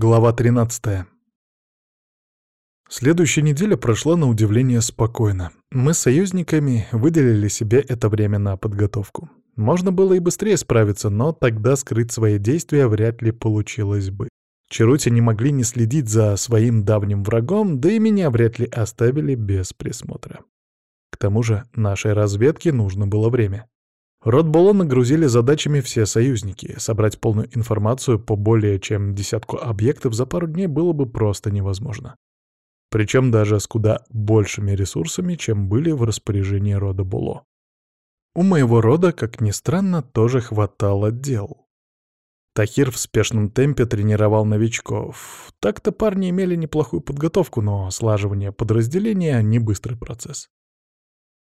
Глава 13. Следующая неделя прошла на удивление спокойно. Мы с союзниками выделили себе это время на подготовку. Можно было и быстрее справиться, но тогда скрыть свои действия вряд ли получилось бы. Чарути не могли не следить за своим давним врагом, да и меня вряд ли оставили без присмотра. К тому же нашей разведке нужно было время. Род Боло нагрузили задачами все союзники. Собрать полную информацию по более чем десятку объектов за пару дней было бы просто невозможно. Причем даже с куда большими ресурсами, чем были в распоряжении рода Боло. У моего рода, как ни странно, тоже хватало дел. Тахир в спешном темпе тренировал новичков. Так-то парни имели неплохую подготовку, но слаживание подразделения — не быстрый процесс.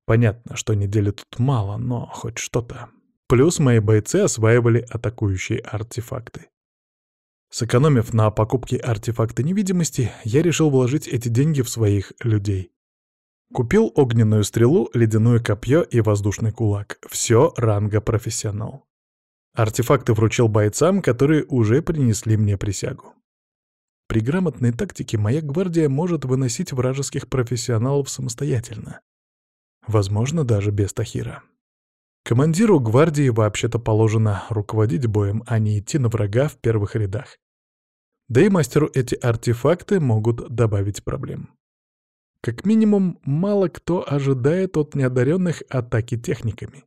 Понятно, что недели тут мало, но хоть что-то. Плюс мои бойцы осваивали атакующие артефакты. Сэкономив на покупке артефакта невидимости, я решил вложить эти деньги в своих людей. Купил огненную стрелу, ледяное копье и воздушный кулак. Все ранга профессионал. Артефакты вручил бойцам, которые уже принесли мне присягу. При грамотной тактике моя гвардия может выносить вражеских профессионалов самостоятельно. Возможно, даже без Тахира. Командиру гвардии вообще-то положено руководить боем, а не идти на врага в первых рядах. Да и мастеру эти артефакты могут добавить проблем. Как минимум, мало кто ожидает от неодаренных атаки техниками.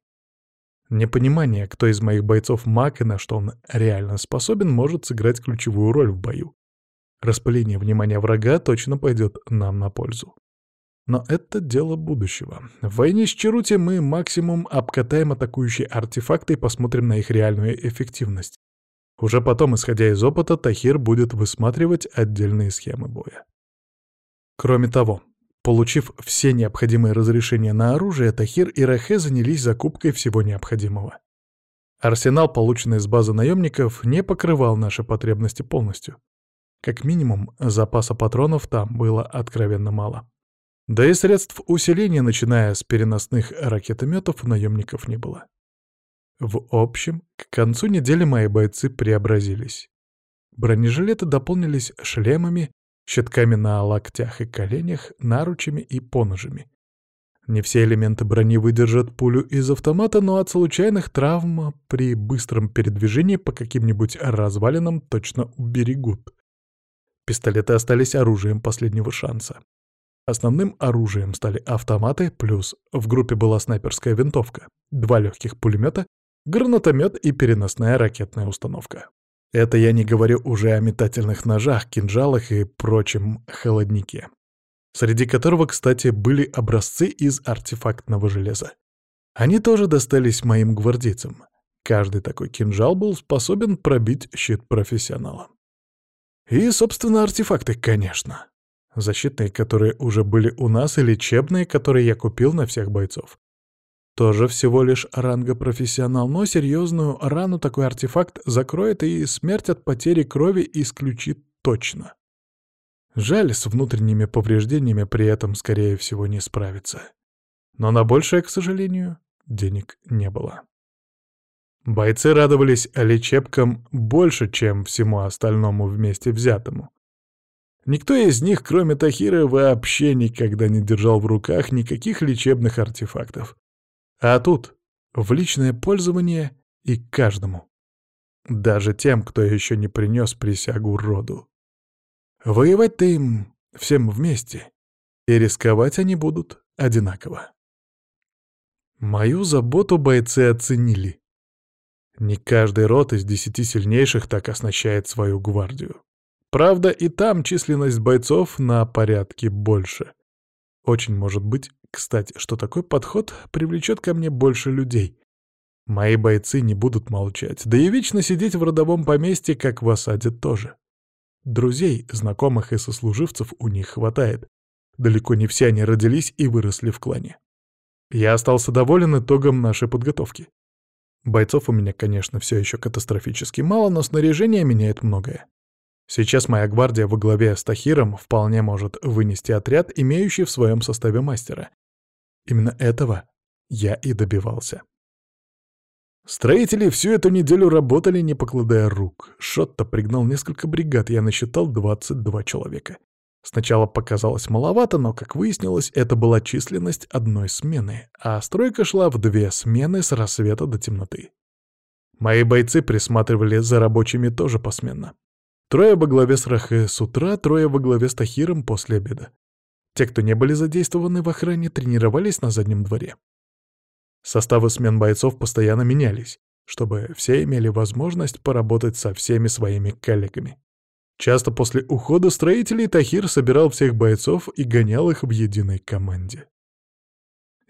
Непонимание, кто из моих бойцов маг и на что он реально способен, может сыграть ключевую роль в бою. Распыление внимания врага точно пойдет нам на пользу. Но это дело будущего. В войне с Чарути мы максимум обкатаем атакующие артефакты и посмотрим на их реальную эффективность. Уже потом, исходя из опыта, Тахир будет высматривать отдельные схемы боя. Кроме того, получив все необходимые разрешения на оружие, Тахир и Рахе занялись закупкой всего необходимого. Арсенал, полученный с базы наемников, не покрывал наши потребности полностью. Как минимум, запаса патронов там было откровенно мало. Да и средств усиления, начиная с переносных ракетометов, у наемников не было. В общем, к концу недели мои бойцы преобразились. Бронежилеты дополнились шлемами, щитками на локтях и коленях, наручами и поножами. Не все элементы брони выдержат пулю из автомата, но от случайных травм при быстром передвижении по каким-нибудь развалинам точно уберегут. Пистолеты остались оружием последнего шанса. Основным оружием стали автоматы, плюс в группе была снайперская винтовка, два легких пулемета, гранатомет и переносная ракетная установка. Это я не говорю уже о метательных ножах, кинжалах и прочем холоднике, среди которого, кстати, были образцы из артефактного железа. Они тоже достались моим гвардейцам. Каждый такой кинжал был способен пробить щит профессионала. И, собственно, артефакты, конечно. Защитные, которые уже были у нас, и лечебные, которые я купил на всех бойцов. Тоже всего лишь ранга профессионал, но серьезную рану такой артефакт закроет и смерть от потери крови исключит точно. Жаль, с внутренними повреждениями при этом, скорее всего, не справиться. Но на большее, к сожалению, денег не было. Бойцы радовались лечебкам больше, чем всему остальному вместе взятому. Никто из них, кроме Тахира, вообще никогда не держал в руках никаких лечебных артефактов. А тут в личное пользование и каждому. Даже тем, кто еще не принес присягу роду. Воевать-то им всем вместе, и рисковать они будут одинаково. Мою заботу бойцы оценили. Не каждый род из десяти сильнейших так оснащает свою гвардию. Правда, и там численность бойцов на порядке больше. Очень может быть, кстати, что такой подход привлечет ко мне больше людей. Мои бойцы не будут молчать, да и вечно сидеть в родовом поместье, как в осаде тоже. Друзей, знакомых и сослуживцев у них хватает. Далеко не все они родились и выросли в клане. Я остался доволен итогом нашей подготовки. Бойцов у меня, конечно, все еще катастрофически мало, но снаряжение меняет многое. Сейчас моя гвардия во главе с Тахиром вполне может вынести отряд, имеющий в своем составе мастера. Именно этого я и добивался. Строители всю эту неделю работали, не покладая рук. Шотто пригнал несколько бригад, я насчитал 22 человека. Сначала показалось маловато, но, как выяснилось, это была численность одной смены, а стройка шла в две смены с рассвета до темноты. Мои бойцы присматривали за рабочими тоже посменно. Трое во главе с Рахе с утра, трое во главе с Тахиром после обеда. Те, кто не были задействованы в охране, тренировались на заднем дворе. Составы смен бойцов постоянно менялись, чтобы все имели возможность поработать со всеми своими коллегами. Часто после ухода строителей Тахир собирал всех бойцов и гонял их в единой команде.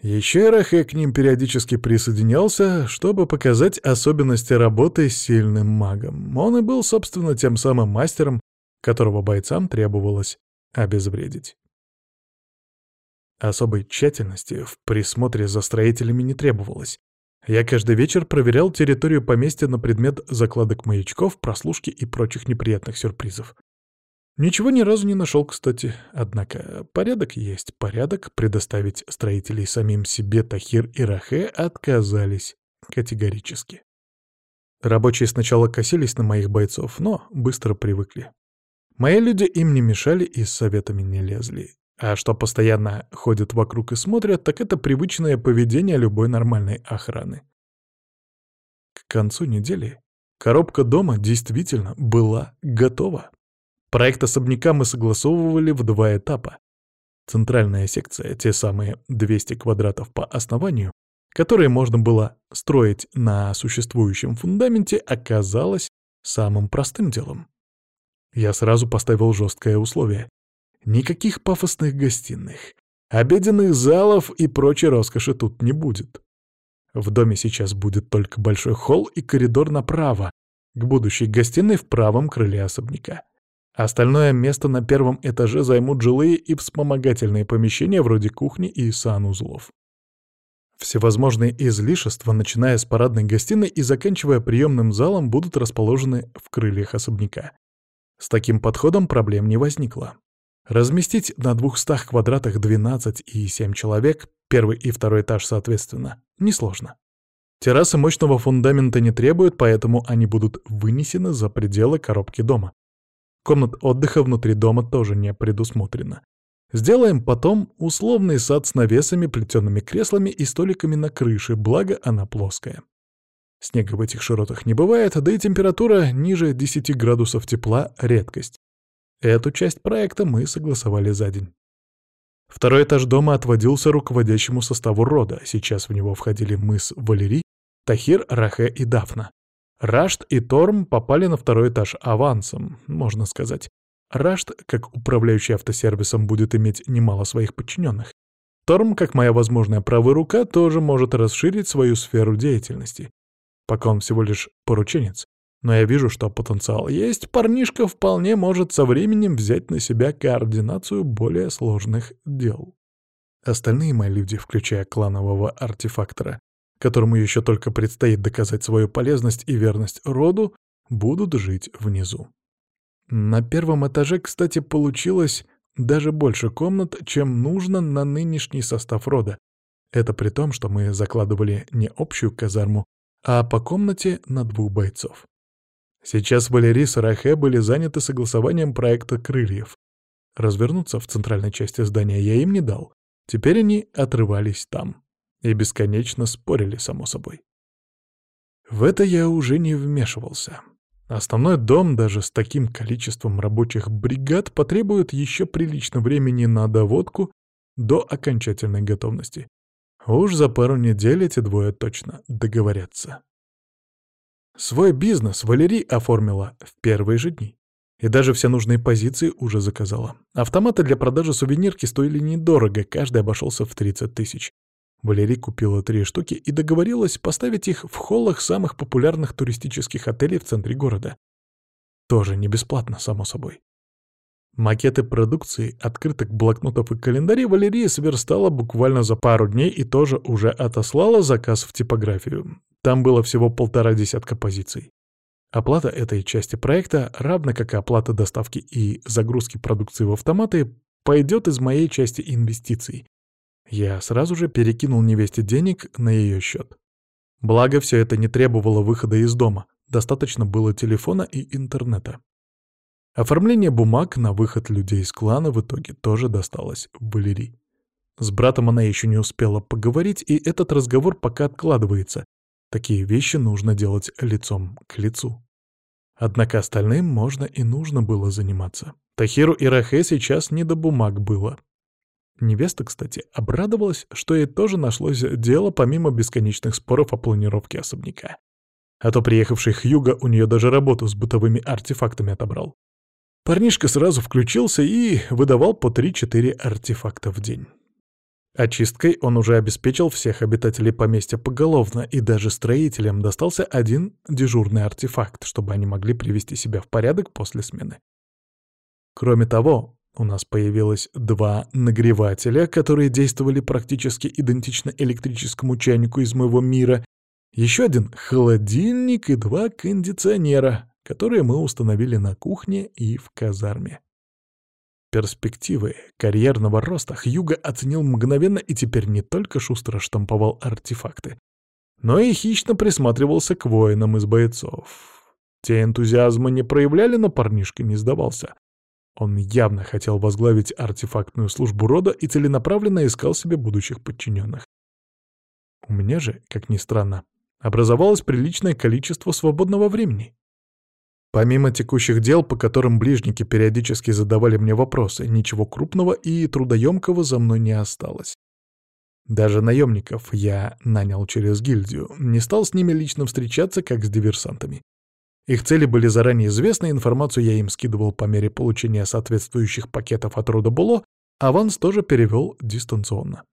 Еще Рахе к ним периодически присоединялся, чтобы показать особенности работы с сильным магом. Он и был, собственно, тем самым мастером, которого бойцам требовалось обезвредить. Особой тщательности в присмотре за строителями не требовалось. Я каждый вечер проверял территорию поместья на предмет закладок маячков, прослушки и прочих неприятных сюрпризов. Ничего ни разу не нашел, кстати. Однако порядок есть порядок. Предоставить строителей самим себе Тахир и Рахе отказались категорически. Рабочие сначала косились на моих бойцов, но быстро привыкли. Мои люди им не мешали и с советами не лезли. А что постоянно ходят вокруг и смотрят, так это привычное поведение любой нормальной охраны. К концу недели коробка дома действительно была готова. Проект особняка мы согласовывали в два этапа. Центральная секция, те самые 200 квадратов по основанию, которые можно было строить на существующем фундаменте, оказалась самым простым делом. Я сразу поставил жесткое условие. Никаких пафосных гостиных, обеденных залов и прочей роскоши тут не будет. В доме сейчас будет только большой холл и коридор направо, к будущей гостиной в правом крыле особняка. Остальное место на первом этаже займут жилые и вспомогательные помещения вроде кухни и санузлов. Всевозможные излишества, начиная с парадной гостиной и заканчивая приемным залом, будут расположены в крыльях особняка. С таким подходом проблем не возникло. Разместить на 200 квадратах 12 и 7 человек, первый и второй этаж соответственно, несложно. Террасы мощного фундамента не требуют, поэтому они будут вынесены за пределы коробки дома. Комнат отдыха внутри дома тоже не предусмотрено. Сделаем потом условный сад с навесами, плетеными креслами и столиками на крыше, благо она плоская. Снега в этих широтах не бывает, да и температура ниже 10 градусов тепла — редкость. Эту часть проекта мы согласовали за день. Второй этаж дома отводился руководящему составу рода. Сейчас в него входили мы с Валерий, Тахир, Рахе и Дафна. Рашт и Торм попали на второй этаж авансом, можно сказать. Рашт, как управляющий автосервисом, будет иметь немало своих подчиненных. Торм, как моя возможная правая рука, тоже может расширить свою сферу деятельности. Пока он всего лишь порученец, но я вижу, что потенциал есть, парнишка вполне может со временем взять на себя координацию более сложных дел. Остальные мои люди, включая кланового артефактора, которому еще только предстоит доказать свою полезность и верность роду, будут жить внизу. На первом этаже, кстати, получилось даже больше комнат, чем нужно на нынешний состав рода. Это при том, что мы закладывали не общую казарму, а по комнате на двух бойцов. Сейчас Валерий и Рахе были заняты согласованием проекта «Крыльев». Развернуться в центральной части здания я им не дал. Теперь они отрывались там. И бесконечно спорили, само собой. В это я уже не вмешивался. Основной дом даже с таким количеством рабочих бригад потребует еще прилично времени на доводку до окончательной готовности. Уж за пару недель эти двое точно договорятся. Свой бизнес Валерий оформила в первые же дни. И даже все нужные позиции уже заказала. Автоматы для продажи сувенирки стоили недорого, каждый обошелся в 30 тысяч. Валерий купила три штуки и договорилась поставить их в холлах самых популярных туристических отелей в центре города. Тоже не бесплатно, само собой. Макеты продукции, открыток, блокнотов и календарей Валерия сверстала буквально за пару дней и тоже уже отослала заказ в типографию. Там было всего полтора десятка позиций. Оплата этой части проекта, равно как и оплата доставки и загрузки продукции в автоматы, пойдет из моей части инвестиций. Я сразу же перекинул невесте денег на ее счет. Благо, все это не требовало выхода из дома, достаточно было телефона и интернета. Оформление бумаг на выход людей из клана в итоге тоже досталось Валерии. С братом она еще не успела поговорить, и этот разговор пока откладывается. Такие вещи нужно делать лицом к лицу. Однако остальным можно и нужно было заниматься. Тахиру и Рахе сейчас не до бумаг было. Невеста, кстати, обрадовалась, что ей тоже нашлось дело помимо бесконечных споров о планировке особняка. А то приехавший Хьюга у нее даже работу с бытовыми артефактами отобрал. Парнишка сразу включился и выдавал по 3-4 артефакта в день. Очисткой он уже обеспечил всех обитателей поместья поголовно, и даже строителям достался один дежурный артефакт, чтобы они могли привести себя в порядок после смены. Кроме того, у нас появилось два нагревателя, которые действовали практически идентично электрическому чайнику из моего мира, еще один холодильник и два кондиционера, которые мы установили на кухне и в казарме. Перспективы карьерного роста Хьюга оценил мгновенно и теперь не только шустро штамповал артефакты, но и хищно присматривался к воинам из бойцов. Те энтузиазма не проявляли, но парнишка не сдавался. Он явно хотел возглавить артефактную службу рода и целенаправленно искал себе будущих подчиненных. У меня же, как ни странно, образовалось приличное количество свободного времени. Помимо текущих дел, по которым ближники периодически задавали мне вопросы, ничего крупного и трудоемкого за мной не осталось. Даже наемников я нанял через гильдию, не стал с ними лично встречаться, как с диверсантами. Их цели были заранее известны, информацию я им скидывал по мере получения соответствующих пакетов от рода Було, аванс тоже перевел дистанционно.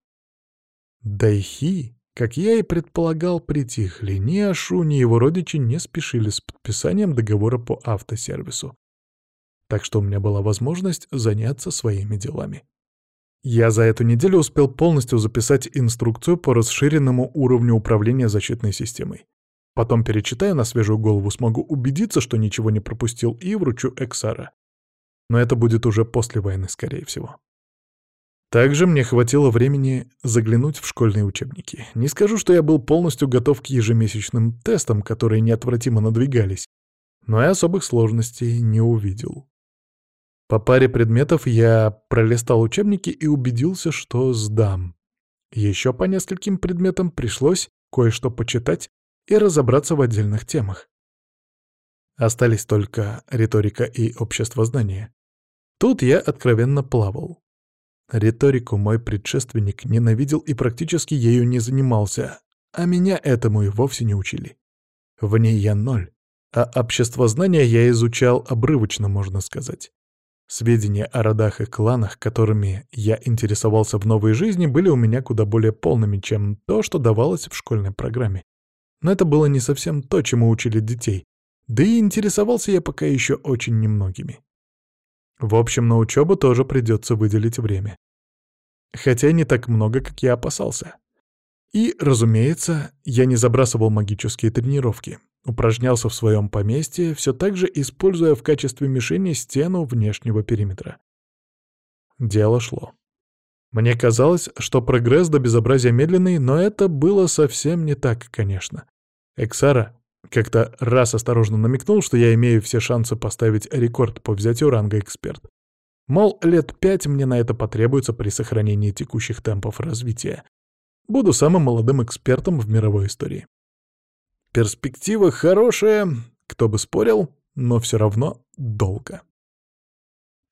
Дайхи как я и предполагал, притихли. Ни Ашу, ни его родичи не спешили с подписанием договора по автосервису. Так что у меня была возможность заняться своими делами. Я за эту неделю успел полностью записать инструкцию по расширенному уровню управления защитной системой. Потом перечитаю на свежую голову, смогу убедиться, что ничего не пропустил, и вручу Эксара. Но это будет уже после войны, скорее всего. Также мне хватило времени заглянуть в школьные учебники. Не скажу, что я был полностью готов к ежемесячным тестам, которые неотвратимо надвигались, но и особых сложностей не увидел. По паре предметов я пролистал учебники и убедился, что сдам. Еще по нескольким предметам пришлось кое-что почитать и разобраться в отдельных темах. Остались только риторика и общество знания. Тут я откровенно плавал. Риторику мой предшественник ненавидел и практически ею не занимался, а меня этому и вовсе не учили. В ней я ноль, а обществознание я изучал обрывочно, можно сказать. Сведения о родах и кланах, которыми я интересовался в новой жизни, были у меня куда более полными, чем то, что давалось в школьной программе. Но это было не совсем то, чему учили детей, да и интересовался я пока еще очень немногими. В общем, на учебу тоже придется выделить время. Хотя не так много, как я опасался. И, разумеется, я не забрасывал магические тренировки. Упражнялся в своем поместье, все так же используя в качестве мишени стену внешнего периметра. Дело шло. Мне казалось, что прогресс до безобразия медленный, но это было совсем не так, конечно. Эксара как-то раз осторожно намекнул, что я имею все шансы поставить рекорд по взятию ранга эксперт. Мол, лет пять мне на это потребуется при сохранении текущих темпов развития. Буду самым молодым экспертом в мировой истории. Перспектива хорошая, кто бы спорил, но все равно долго.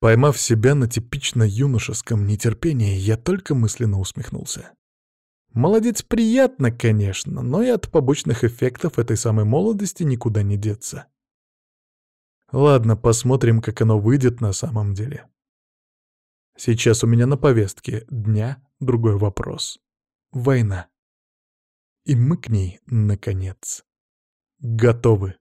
Поймав себя на типично юношеском нетерпении, я только мысленно усмехнулся. Молодец приятно, конечно, но и от побочных эффектов этой самой молодости никуда не деться. Ладно, посмотрим, как оно выйдет на самом деле. Сейчас у меня на повестке дня другой вопрос. Война. И мы к ней, наконец, готовы.